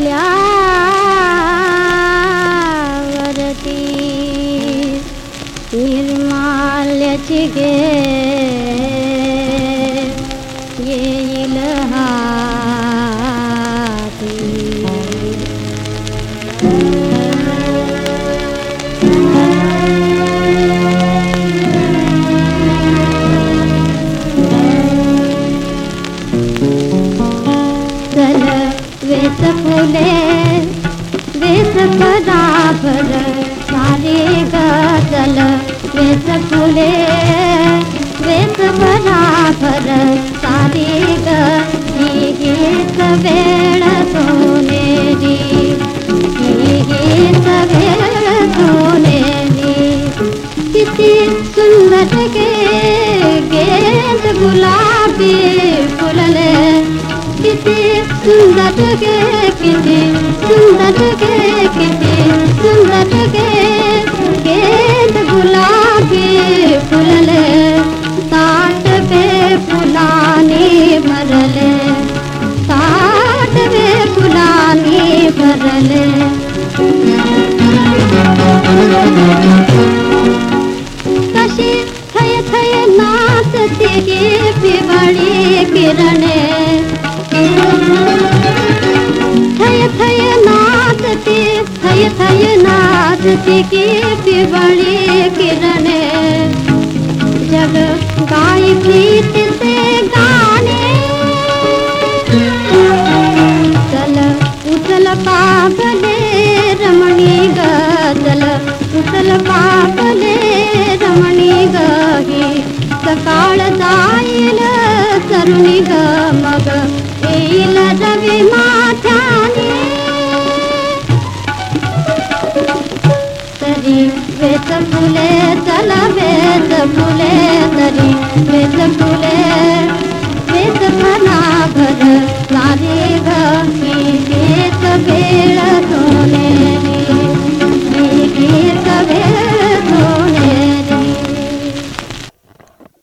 तुल्यावरती निर्माल्य चिगे। ये ग वेस फुले वेस बराबर सारे गज़ल। वेस फुले वेस बराबर सारे गीत वेळ सोनेरी गीत वेळ सोनेरी किती सुंदर गे गेंद गुलाबी फुलले किती सुंदर गे किती सुंदर गे किती सुंदर गे गेंद गुलाबी फुलले ताट पे फुलानी भरले ताट पे फुलानी कशी थय थय नाचते गे पिवळी किरणे। थय नाचते गे पिवळी किरणे जग गाय प्रीत से गाणे चल उचल पापले रमणी ग चल उचल पापले रमणी ग ही सकाळ जाईल तरुणी ग मग, येईल रवी माथ्याने वेच फुले चला वेच फुले तरी वेच फुले